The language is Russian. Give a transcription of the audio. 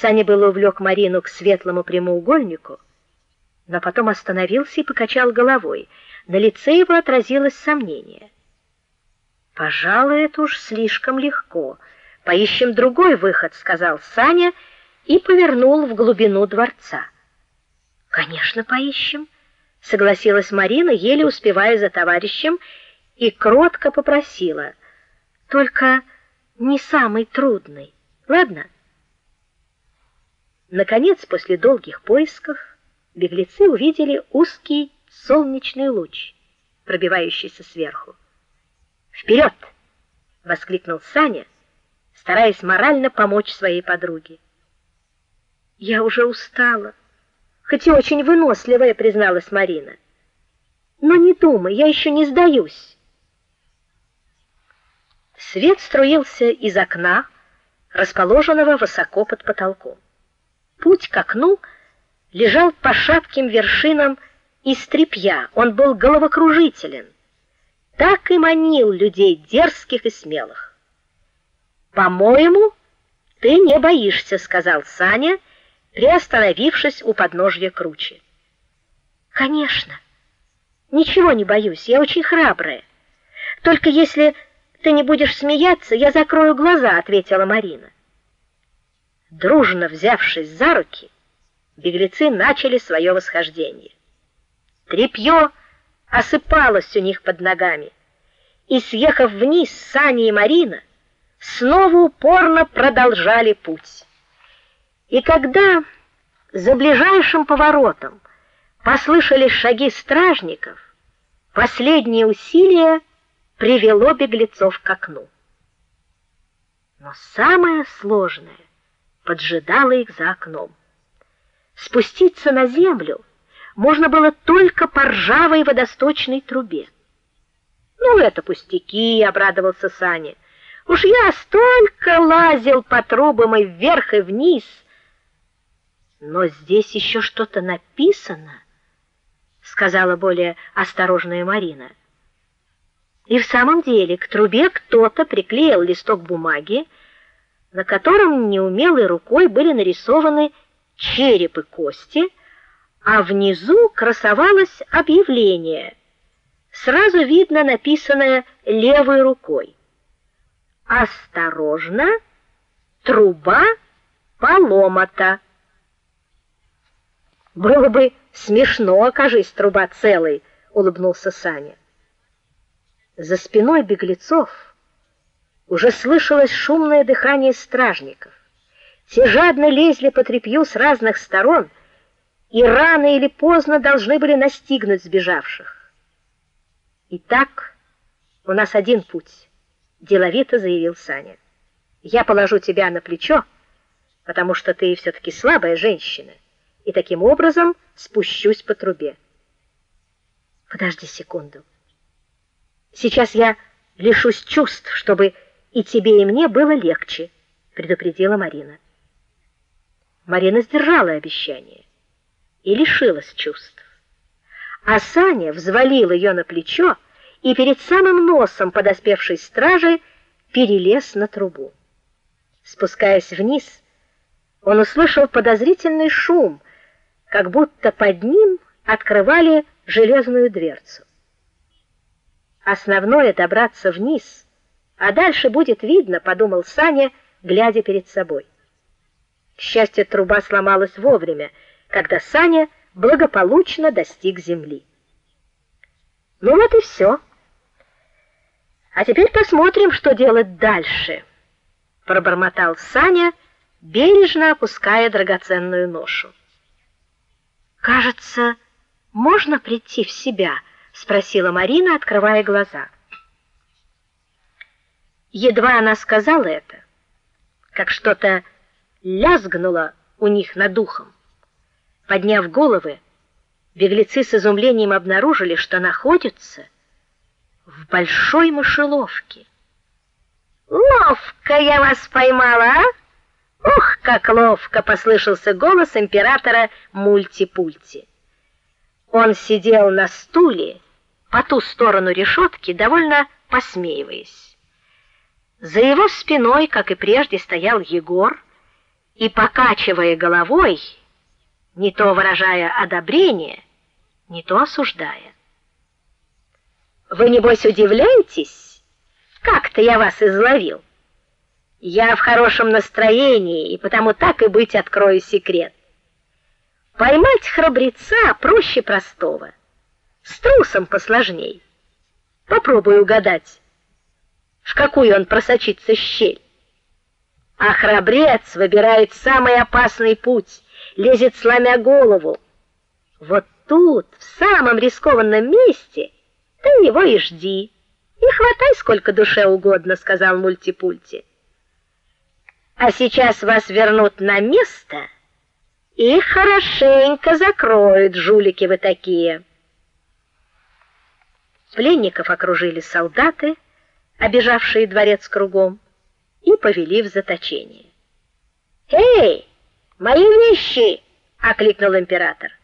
Саня было увлек Марину к светлому прямоугольнику, но потом остановился и покачал головой. На лице его отразилось сомнение. Пожалуй, это уж слишком легко. Поищем другой выход, сказал Саня и повернул в глубину дворца. Конечно, поищем, согласилась Марина, еле успевая за товарищем, и кротко попросила: только не самый трудный. Ладно? Наконец, после долгих поисков, беглецы увидели узкий солнечный луч, пробивающийся сверху. «Вперед!» — воскликнул Саня, стараясь морально помочь своей подруге. Я уже устала, хоть и очень выносливая, призналась Марина. Но не думай, я еще не сдаюсь. Свет струился из окна, расположенного высоко под потолком. Путь к окну лежал по шатким вершинам из тряпья. Он был головокружителен. Так и манил людей дерзких и смелых. По-моему, ты не боишься, сказал Саня, приостановившись у подножья кручи. Конечно. Ничего не боюсь, я очень храбрая. Только если ты не будешь смеяться, я закрою глаза, ответила Марина. Дружно взявшись за руки, беглецы начали свое восхождение. Трепье осыпалось у них под ногами, и съехав вниз, Саня и Марина снова упорно продолжали путь. И когда за ближайшим поворотом послышались шаги стражников, последнее усилие привело беглецов к окну. Но самое сложное поджидало их за окном. Спуститься на землю можно было только по ржавой водосточной трубе. Ну это пустяки, обрадовался Саня. Уж я столько лазил по трубам и вверх и вниз. Но здесь еще что-то написано, сказала более осторожная Марина. И в самом деле к трубе кто-то приклеил листок бумаги, на котором неумелой рукой были нарисованы череп и кости, а внизу красовалось объявление. Сразу видно написанное левой рукой. Осторожно, труба поломата. Было бы смешно, окажись труба целой, улыбнулся Саня. За спиной беглецов уже слышалось шумное дыхание стражников. Все жадно лезли по тряпью с разных сторон и рано или поздно должны были настигнуть сбежавших. Итак, у нас один путь, деловито заявил Саня. Я положу тебя на плечо, потому что ты все таки слабая женщина, и таким образом спущусь по трубе. Подожди секунду. Сейчас я лишусь чувств, чтобы и тебе, и мне было легче, предупредила Марина. Марина сдержала обещание и лишилась чувств. А Саня взвалил ее на плечо и перед самым носом подоспевшей стражи перелез на трубу. Спускаясь вниз, он услышал подозрительный шум, как будто под ним открывали железную дверцу. Основное добраться вниз, а дальше будет видно, подумал Саня, глядя перед собой. К счастью, труба сломалась вовремя, когда Саня благополучно достиг земли. Ну вот и все. А теперь посмотрим, что делать дальше, пробормотал Саня, бережно опуская драгоценную ношу. Кажется, можно прийти в себя спросила Марина, открывая глаза. Едва она сказала это, как что-то лязгнуло у них над духом. Подняв головы, беглецы с изумлением обнаружили, что находятся в большой мышеловке. Ловко я вас поймала, а? Ух, как ловко послышался голос императора Мультипульти. Он сидел на стуле по ту сторону решетки, довольно посмеиваясь. За его спиной, как и прежде, стоял Егор и покачивая головой, не то выражая одобрение, не то осуждая. Вы небось удивляетесь, как-то я вас изловил. Я в хорошем настроении, и потому так и быть открою секрет. Поймать храбреца проще простого. С трусом посложней. Попробуй угадать, в какую он просочится щель. А храбрец выбирает самый опасный путь, лезет сломя голову. Вот тут, в самом рискованном месте, ты его и жди. И хватай сколько душе угодно, сказал Мультипульти. А сейчас вас вернут на место и хорошенько закроют, жулики вы такие. Пленников окружили солдаты, обежавшие дворец кругом, и повели в заточение. "Эй, мои вещи!" окликнул император.